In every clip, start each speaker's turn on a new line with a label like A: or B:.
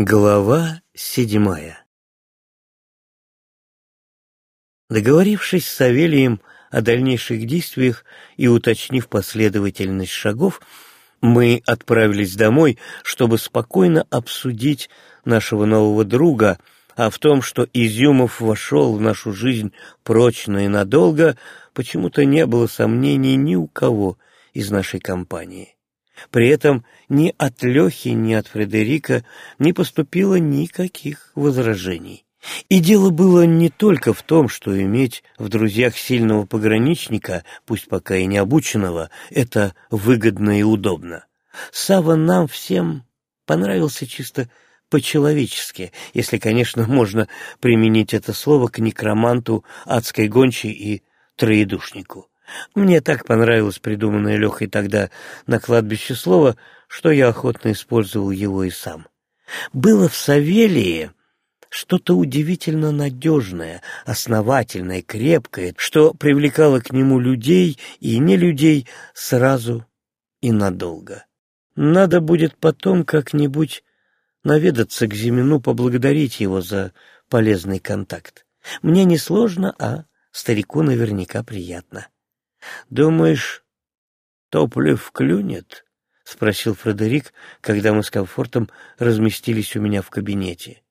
A: Глава седьмая Договорившись с Савелием о дальнейших действиях и уточнив последовательность шагов, мы отправились домой, чтобы спокойно обсудить нашего нового друга, а в том, что Изюмов вошел в нашу жизнь прочно и надолго, почему-то не было сомнений ни у кого из нашей компании. При этом ни от Лехи, ни от Фредерика не поступило никаких возражений. И дело было не только в том, что иметь в друзьях сильного пограничника, пусть пока и не обученного, это выгодно и удобно. Сава нам всем понравился чисто по-человечески, если, конечно, можно применить это слово к некроманту, адской гончей и троедушнику. Мне так понравилось придуманное Лехой тогда на кладбище слово, что я охотно использовал его и сам. Было в Савелии что-то удивительно надежное, основательное, крепкое, что привлекало к нему людей и не людей сразу и надолго. Надо будет потом как-нибудь наведаться к Зимину, поблагодарить его за полезный контакт. Мне не сложно, а старику наверняка приятно. «Думаешь, топлив клюнет?» — спросил Фредерик, когда мы с комфортом разместились у меня в кабинете.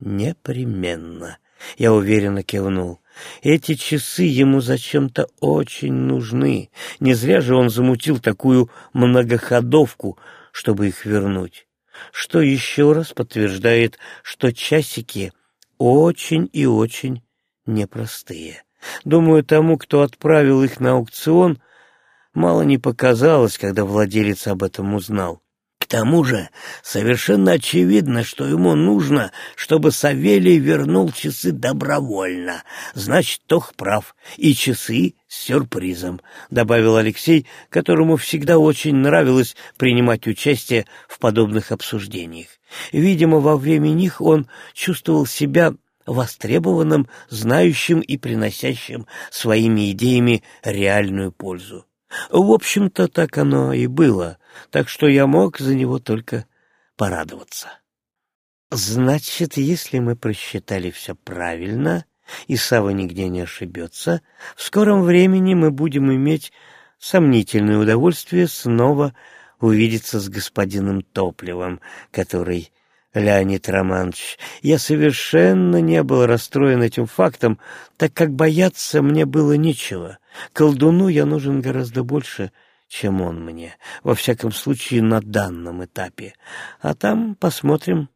A: «Непременно», — я уверенно кивнул. «Эти часы ему зачем-то очень нужны. Не зря же он замутил такую многоходовку, чтобы их вернуть. Что еще раз подтверждает, что часики очень и очень непростые». Думаю, тому, кто отправил их на аукцион, мало не показалось, когда владелец об этом узнал. К тому же совершенно очевидно, что ему нужно, чтобы Савелий вернул часы добровольно. Значит, Тох прав, и часы с сюрпризом, — добавил Алексей, которому всегда очень нравилось принимать участие в подобных обсуждениях. Видимо, во время них он чувствовал себя востребованным, знающим и приносящим своими идеями реальную пользу. В общем-то, так оно и было, так что я мог за него только порадоваться. Значит, если мы просчитали все правильно, и Сава нигде не ошибется, в скором времени мы будем иметь сомнительное удовольствие снова увидеться с господином Топливом, который Леонид Романович, я совершенно не был расстроен этим фактом, так как бояться мне было нечего. Колдуну я нужен гораздо больше, чем он мне, во всяком случае на данном этапе. А там посмотрим,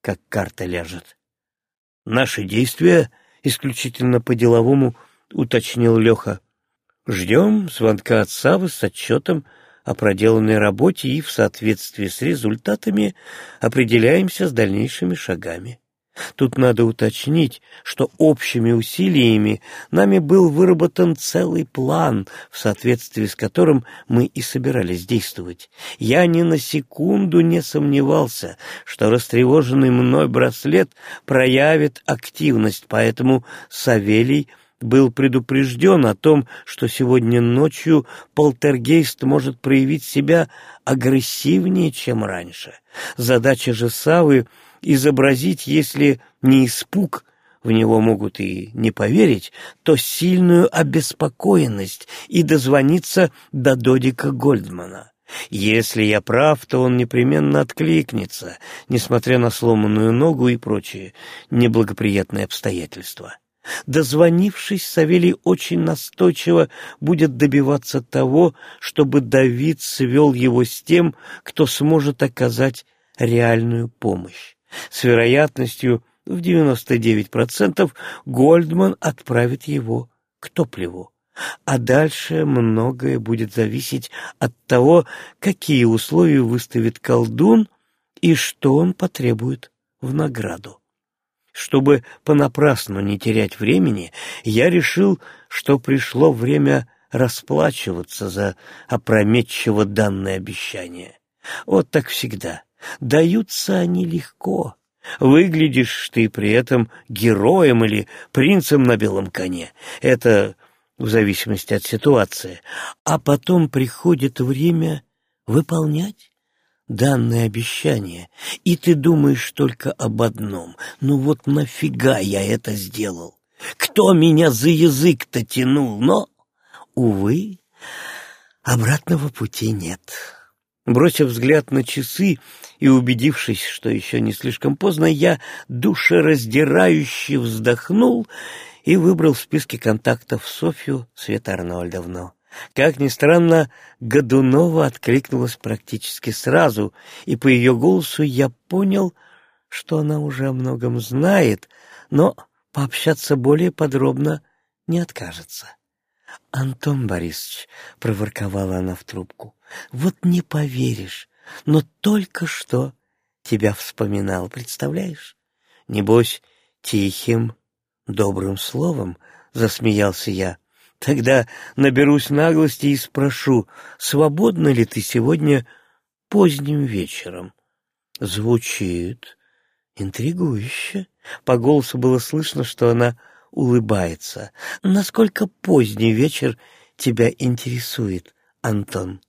A: как карта ляжет. Наши действия исключительно по-деловому уточнил Леха. Ждем звонка от Савы с отчетом о проделанной работе и в соответствии с результатами определяемся с дальнейшими шагами. Тут надо уточнить, что общими усилиями нами был выработан целый план, в соответствии с которым мы и собирались действовать. Я ни на секунду не сомневался, что растревоженный мной браслет проявит активность, поэтому Савелий — был предупрежден о том, что сегодня ночью полтергейст может проявить себя агрессивнее, чем раньше. Задача же Савы — изобразить, если не испуг, в него могут и не поверить, то сильную обеспокоенность и дозвониться до Додика Гольдмана. Если я прав, то он непременно откликнется, несмотря на сломанную ногу и прочие неблагоприятные обстоятельства. Дозвонившись, Савелий очень настойчиво будет добиваться того, чтобы Давид свел его с тем, кто сможет оказать реальную помощь. С вероятностью в 99% Гольдман отправит его к топливу. А дальше многое будет зависеть от того, какие условия выставит колдун и что он потребует в награду. Чтобы понапрасну не терять времени, я решил, что пришло время расплачиваться за опрометчиво данное обещание. Вот так всегда. Даются они легко. Выглядишь ты при этом героем или принцем на белом коне. Это в зависимости от ситуации. А потом приходит время выполнять. Данное обещание, и ты думаешь только об одном. Ну вот нафига я это сделал? Кто меня за язык-то тянул? Но, увы, обратного пути нет. Бросив взгляд на часы и убедившись, что еще не слишком поздно, я душераздирающе вздохнул и выбрал в списке контактов Софью Света Арнольдовну. Как ни странно, Годунова откликнулась практически сразу, и по ее голосу я понял, что она уже о многом знает, но пообщаться более подробно не откажется. «Антон Борисович», — проворковала она в трубку, — «вот не поверишь, но только что тебя вспоминал, представляешь? Небось, тихим, добрым словом, — засмеялся я. Тогда наберусь наглости и спрошу, свободна ли ты сегодня поздним вечером? Звучит интригующе. По голосу было слышно, что она улыбается. Насколько поздний вечер тебя интересует, Антон?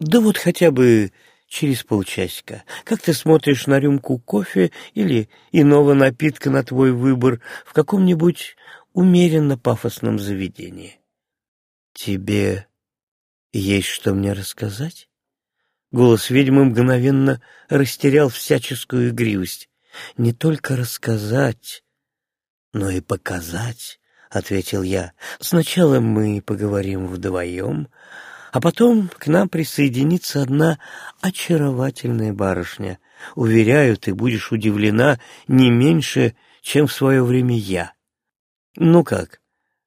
A: Да вот хотя бы через полчасика. Как ты смотришь на рюмку кофе или иного напитка на твой выбор в каком-нибудь умеренно пафосном заведении. «Тебе есть что мне рассказать?» Голос ведьмы мгновенно растерял всяческую игривость. «Не только рассказать, но и показать», — ответил я. «Сначала мы поговорим вдвоем, а потом к нам присоединится одна очаровательная барышня. Уверяю, ты будешь удивлена не меньше, чем в свое время я. «Ну как,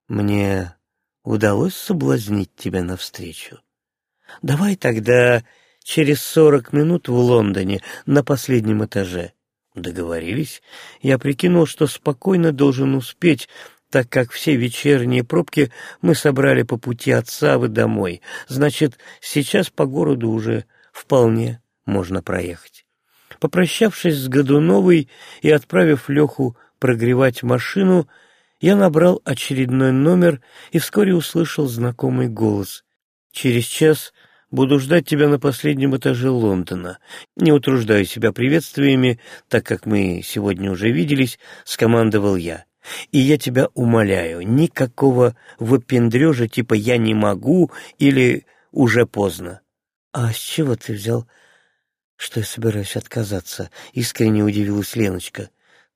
A: мне удалось соблазнить тебя навстречу? Давай тогда через сорок минут в Лондоне на последнем этаже». Договорились. Я прикинул, что спокойно должен успеть, так как все вечерние пробки мы собрали по пути от Савы домой. Значит, сейчас по городу уже вполне можно проехать. Попрощавшись с Годуновой и отправив Леху прогревать машину, я набрал очередной номер и вскоре услышал знакомый голос. «Через час буду ждать тебя на последнем этаже Лондона. Не утруждаю себя приветствиями, так как мы сегодня уже виделись», — скомандовал я. «И я тебя умоляю, никакого выпендрежа типа «я не могу» или «уже поздно». «А с чего ты взял, что я собираюсь отказаться?» — искренне удивилась Леночка.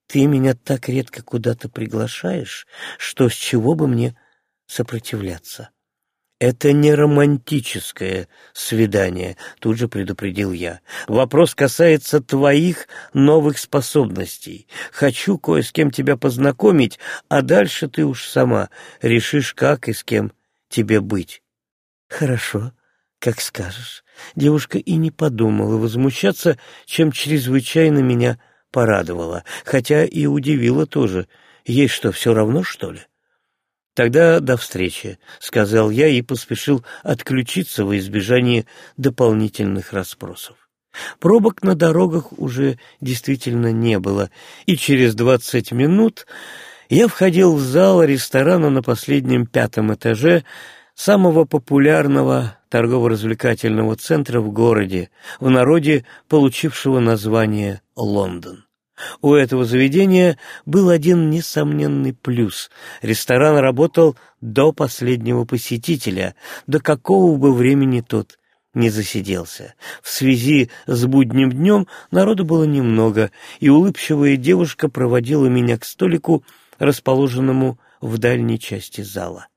A: Ты меня так редко куда-то приглашаешь, что с чего бы мне сопротивляться? Это не романтическое свидание, тут же предупредил я. Вопрос касается твоих новых способностей. Хочу кое с кем тебя познакомить, а дальше ты уж сама решишь, как и с кем тебе быть. Хорошо, как скажешь. Девушка и не подумала возмущаться, чем чрезвычайно меня порадовало, хотя и удивило тоже. Ей что, все равно, что ли? «Тогда до встречи», — сказал я и поспешил отключиться во избежание дополнительных расспросов. Пробок на дорогах уже действительно не было, и через двадцать минут я входил в зал ресторана на последнем пятом этаже самого популярного торгово-развлекательного центра в городе, в народе получившего название Лондон. У этого заведения был один несомненный плюс. Ресторан работал до последнего посетителя, до какого бы времени тот не засиделся. В связи с будним днем народу было немного, и улыбчивая девушка проводила меня к столику, расположенному в дальней части зала.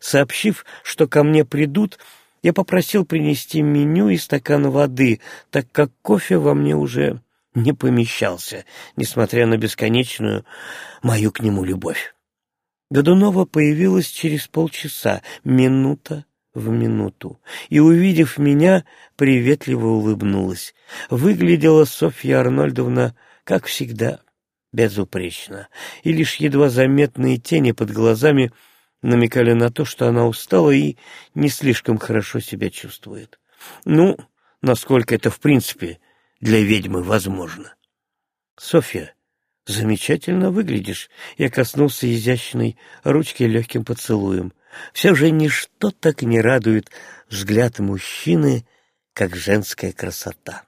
A: Сообщив, что ко мне придут, я попросил принести меню и стакан воды, так как кофе во мне уже не помещался, несмотря на бесконечную мою к нему любовь. Годунова появилась через полчаса, минута в минуту, и, увидев меня, приветливо улыбнулась. Выглядела Софья Арнольдовна, как всегда, безупречно, и лишь едва заметные тени под глазами намекали на то, что она устала и не слишком хорошо себя чувствует. Ну, насколько это в принципе для ведьмы возможно. Софья, замечательно выглядишь. Я коснулся изящной ручки легким поцелуем. Все же ничто так не радует взгляд мужчины, как женская красота.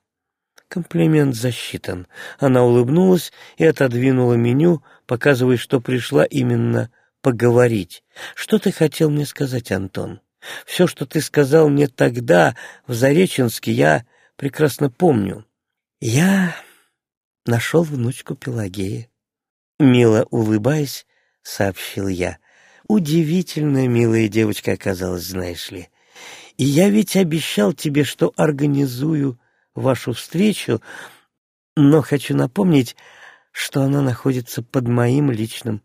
A: Комплимент засчитан. Она улыбнулась и отодвинула меню, показывая, что пришла именно поговорить. Что ты хотел мне сказать, Антон? Все, что ты сказал мне тогда, в Зареченске, я прекрасно помню. Я нашел внучку Пелагея. Мило улыбаясь, сообщил я. Удивительная милая девочка оказалась, знаешь ли. И я ведь обещал тебе, что организую вашу встречу, но хочу напомнить, что она находится под моим личным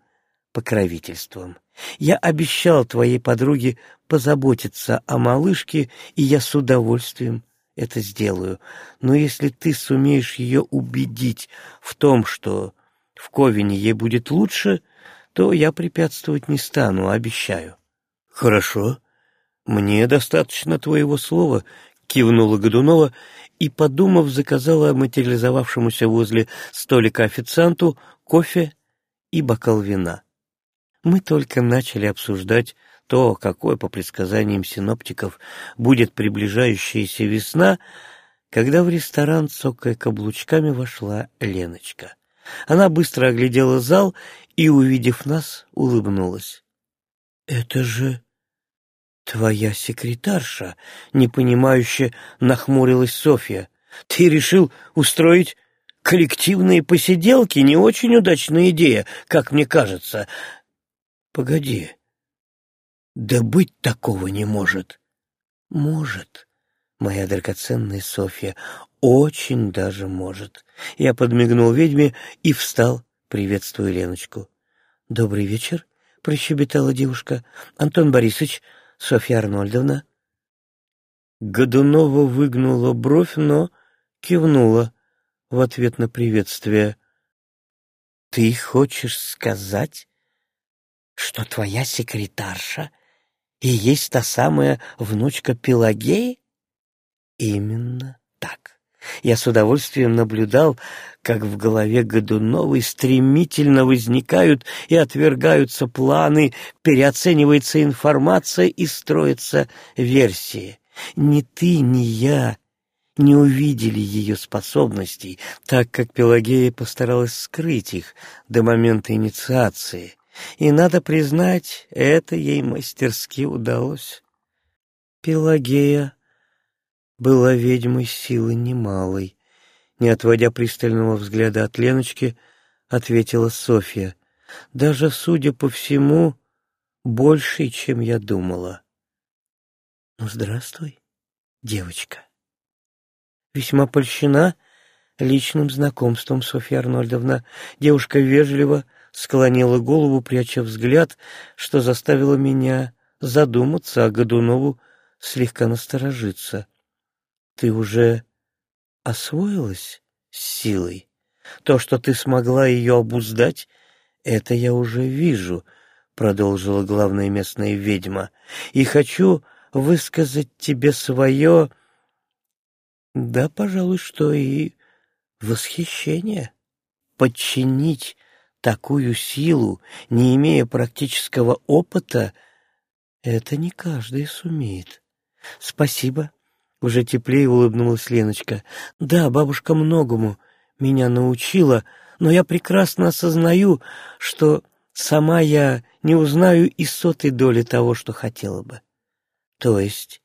A: покровительством. Я обещал твоей подруге позаботиться о малышке, и я с удовольствием это сделаю. Но если ты сумеешь ее убедить в том, что в Ковине ей будет лучше, то я препятствовать не стану, обещаю. — Хорошо. Мне достаточно твоего слова, — кивнула Годунова и, подумав, заказала материализовавшемуся возле столика официанту кофе и бокал вина. Мы только начали обсуждать то, какой, по предсказаниям синоптиков, будет приближающаяся весна, когда в ресторан, цокая каблучками, вошла Леночка. Она быстро оглядела зал и, увидев нас, улыбнулась. — Это же твоя секретарша, — непонимающе нахмурилась Софья. — Ты решил устроить коллективные посиделки? Не очень удачная идея, как мне кажется. — Погоди. Да быть такого не может. — Может, моя драгоценная Софья, очень даже может. Я подмигнул ведьме и встал, приветствуя Леночку. «Добрый вечер», — прощебетала девушка. «Антон Борисович, Софья Арнольдовна». Годунова выгнула бровь, но кивнула в ответ на приветствие. «Ты хочешь сказать, что твоя секретарша и есть та самая внучка Пелагеи?» «Именно так». Я с удовольствием наблюдал, как в голове Годуновой стремительно возникают и отвергаются планы, переоценивается информация и строятся версии. Ни ты, ни я не увидели ее способностей, так как Пелагея постаралась скрыть их до момента инициации. И, надо признать, это ей мастерски удалось. Пелагея была ведьмой силы немалой. Не отводя пристального взгляда от Леночки, ответила Софья. Даже, судя по всему, больше, чем я думала. Ну, здравствуй, девочка. Весьма польщена личным знакомством, Софья Арнольдовна. Девушка вежливо склонила голову, пряча взгляд, что заставило меня задуматься, а Годунову слегка насторожиться. Ты уже освоилась с силой? То, что ты смогла ее обуздать, это я уже вижу, — продолжила главная местная ведьма, — и хочу высказать тебе свое... Да, пожалуй, что и восхищение. Подчинить такую силу, не имея практического опыта, это не каждый сумеет. Спасибо, уже теплее улыбнулась Леночка. «Да, бабушка многому меня научила, но я прекрасно осознаю, что сама я не узнаю и сотой доли того, что хотела бы. То есть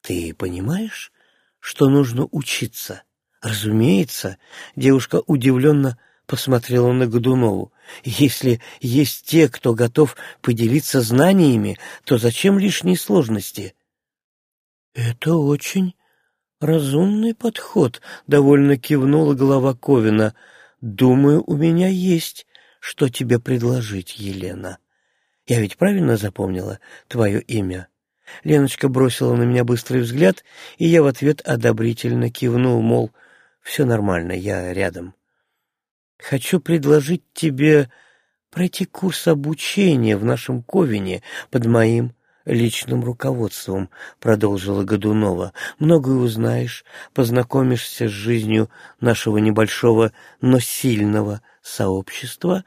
A: ты понимаешь, что нужно учиться?» «Разумеется», — девушка удивленно посмотрела на Годунову. «Если есть те, кто готов поделиться знаниями, то зачем лишние сложности?» «Это очень разумный подход», — довольно кивнула голова Ковина. «Думаю, у меня есть, что тебе предложить, Елена. Я ведь правильно запомнила твое имя?» Леночка бросила на меня быстрый взгляд, и я в ответ одобрительно кивнул, мол, все нормально, я рядом. «Хочу предложить тебе пройти курс обучения в нашем Ковине под моим личным руководством, продолжила Годунова. Многое узнаешь, познакомишься с жизнью нашего небольшого, но сильного сообщества,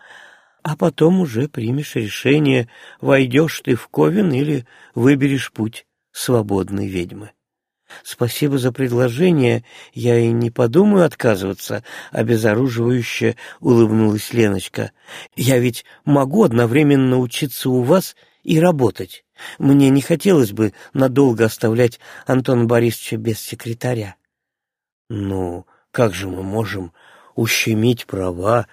A: а потом уже примешь решение, войдешь ты в Ковен или выберешь путь свободной ведьмы. Спасибо за предложение, я и не подумаю отказываться, обезоруживающе улыбнулась Леночка. Я ведь могу одновременно учиться у вас и работать. Мне не хотелось бы надолго оставлять Антона Борисовича без секретаря. Ну, как же мы можем ущемить права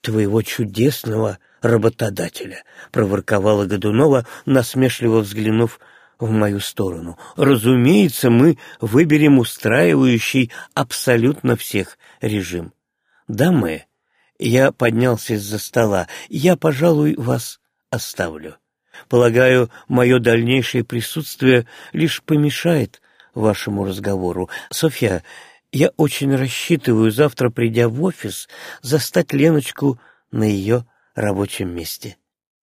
A: твоего чудесного работодателя, проворковала Годунова, насмешливо взглянув в мою сторону. Разумеется, мы выберем устраивающий абсолютно всех режим. Да, мы. Я поднялся из-за стола. Я, пожалуй, вас оставлю. Полагаю, мое дальнейшее присутствие лишь помешает вашему разговору. Софья, я очень рассчитываю завтра, придя в офис, застать Леночку на ее рабочем месте.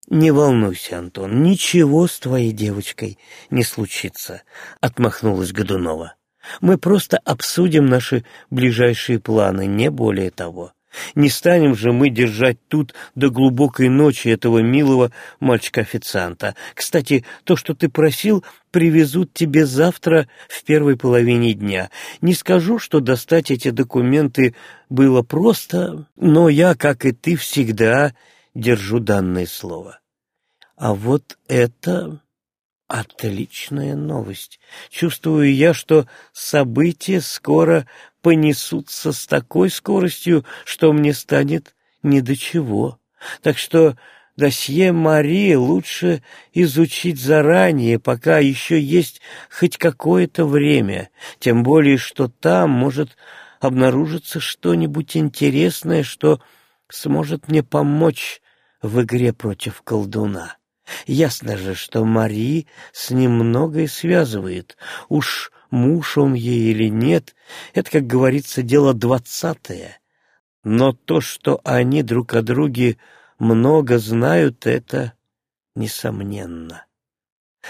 A: «Не волнуйся, Антон, ничего с твоей девочкой не случится», — отмахнулась Годунова. «Мы просто обсудим наши ближайшие планы, не более того. Не станем же мы держать тут до глубокой ночи этого милого мальчика-официанта. Кстати, то, что ты просил, привезут тебе завтра в первой половине дня. Не скажу, что достать эти документы было просто, но я, как и ты, всегда держу данное слово. А вот это отличная новость. Чувствую я, что события скоро понесутся с такой скоростью, что мне станет ни до чего. Так что досье Марии лучше изучить заранее, пока еще есть хоть какое-то время, тем более, что там может обнаружиться что-нибудь интересное, что сможет мне помочь в игре против колдуна. Ясно же, что Мари с ним многое связывает. Уж муж он ей или нет, это, как говорится, дело двадцатое. Но то, что они друг о друге много знают, это несомненно.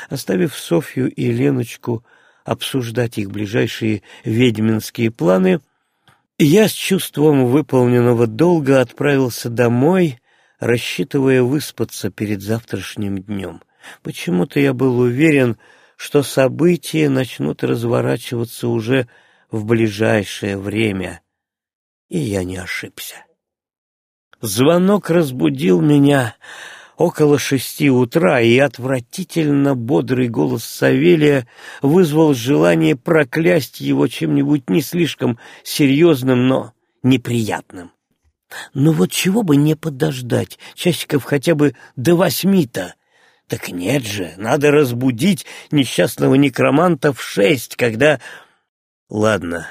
A: Оставив Софью и Леночку обсуждать их ближайшие ведьминские планы, я с чувством выполненного долга отправился домой рассчитывая выспаться перед завтрашним днем. Почему-то я был уверен, что события начнут разворачиваться уже в ближайшее время, и я не ошибся. Звонок разбудил меня около шести утра, и отвратительно бодрый голос Савелия вызвал желание проклясть его чем-нибудь не слишком серьезным, но неприятным. Ну вот чего бы не подождать, часиков хотя бы до восьми-то. Так нет же, надо разбудить несчастного некроманта в шесть, когда... Ладно,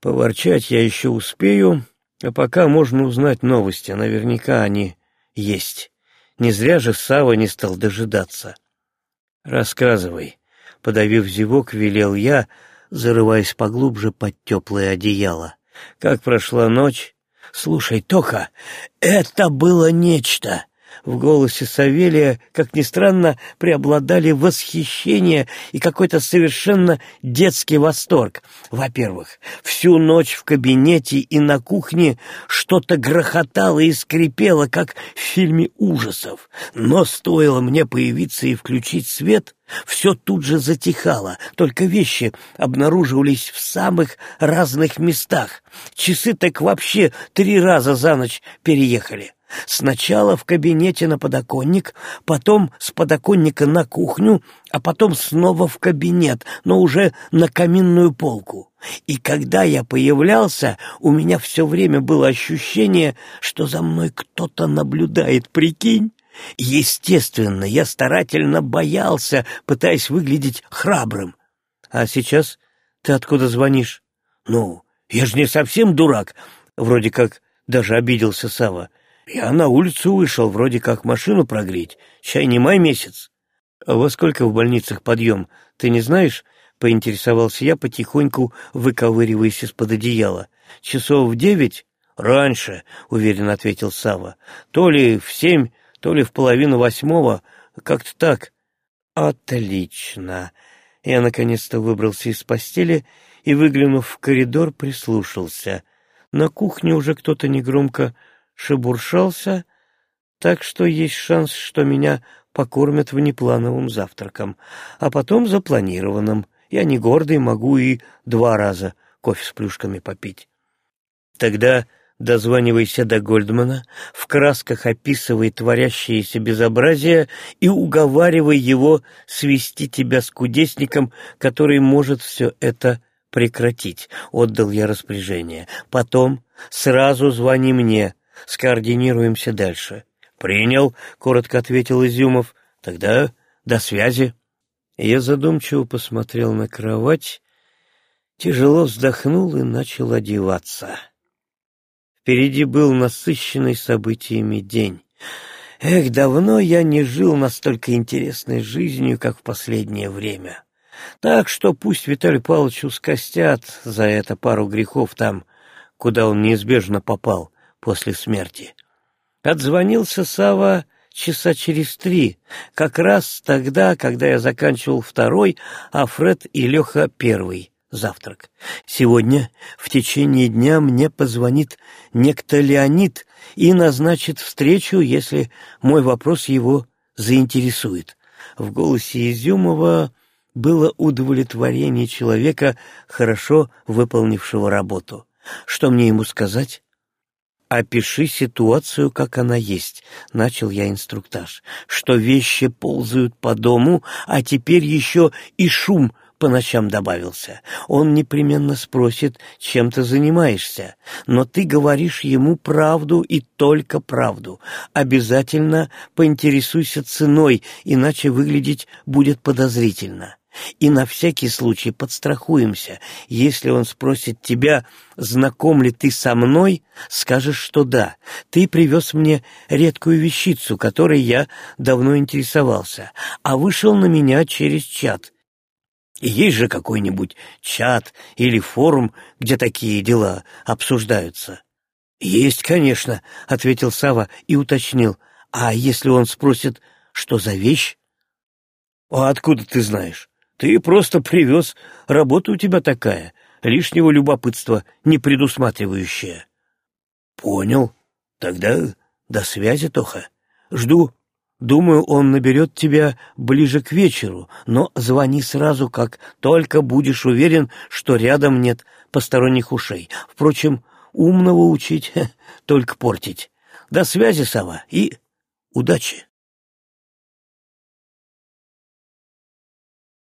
A: поворчать я еще успею, а пока можно узнать новости, наверняка они есть. Не зря же Сава не стал дожидаться. Рассказывай. Подавив зевок, велел я, зарываясь поглубже под теплое одеяло. Как прошла ночь? «Слушай, Тоха, это было нечто!» В голосе Савелия, как ни странно, преобладали восхищение и какой-то совершенно детский восторг. Во-первых, всю ночь в кабинете и на кухне что-то грохотало и скрипело, как в фильме ужасов. Но стоило мне появиться и включить свет, все тут же затихало, только вещи обнаруживались в самых разных местах. Часы так вообще три раза за ночь переехали. Сначала в кабинете на подоконник, потом с подоконника на кухню, а потом снова в кабинет, но уже на каминную полку. И когда я появлялся, у меня все время было ощущение, что за мной кто-то наблюдает, прикинь? Естественно, я старательно боялся, пытаясь выглядеть храбрым. А сейчас ты откуда звонишь? Ну, я же не совсем дурак, вроде как даже обиделся Сава. Я на улицу вышел, вроде как машину прогреть. Чай не май месяц. А во сколько в больницах подъем, ты не знаешь? Поинтересовался я, потихоньку выковыриваясь из-под одеяла. Часов в девять? Раньше, уверенно ответил Сава. То ли в семь, то ли в половину восьмого, как-то так. Отлично. Я наконец-то выбрался из постели и, выглянув в коридор, прислушался. На кухне уже кто-то негромко шебуршался, так что есть шанс, что меня покормят внеплановым завтраком, а потом запланированным, Я не гордый, могу и два раза кофе с плюшками попить. Тогда дозванивайся до Гольдмана, в красках описывай творящееся безобразие и уговаривай его свести тебя с кудесником, который может все это прекратить. Отдал я распоряжение. Потом сразу звони мне, скоординируемся дальше. «Принял», — коротко ответил Изюмов. «Тогда до связи». Я задумчиво посмотрел на кровать, тяжело вздохнул и начал одеваться. Впереди был насыщенный событиями день. Эх, давно я не жил настолько интересной жизнью, как в последнее время. Так что пусть Виталий Павловичу скостят за это пару грехов там, куда он неизбежно попал после смерти. Отзвонился Сава часа через три, как раз тогда, когда я заканчивал второй, а Фред и Леха первый завтрак. Сегодня в течение дня мне позвонит некто Леонид и назначит встречу, если мой вопрос его заинтересует. В голосе Изюмова было удовлетворение человека, хорошо выполнившего работу. Что мне ему сказать? «Опиши ситуацию, как она есть», — начал я инструктаж, «что вещи ползают по дому, а теперь еще и шум по ночам добавился. Он непременно спросит, чем ты занимаешься, но ты говоришь ему правду и только правду. Обязательно поинтересуйся ценой, иначе выглядеть будет подозрительно. И на всякий случай подстрахуемся. Если он спросит тебя, знаком ли ты со мной, скажешь, что да. Ты привез мне редкую вещицу, которой я давно интересовался, а вышел на меня через чат. Есть же какой-нибудь чат или форум, где такие дела обсуждаются? Есть, конечно, ответил Сава и уточнил. А если он спросит, что за вещь? А откуда ты знаешь? Ты просто привез, работа у тебя такая, лишнего любопытства не предусматривающая. Понял. Тогда до связи, Тоха. Жду. Думаю, он наберет тебя ближе к вечеру, но звони сразу, как только будешь уверен, что рядом нет посторонних ушей. Впрочем, умного учить, только портить. До связи, Сова, и удачи.